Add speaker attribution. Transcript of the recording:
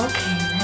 Speaker 1: Okay.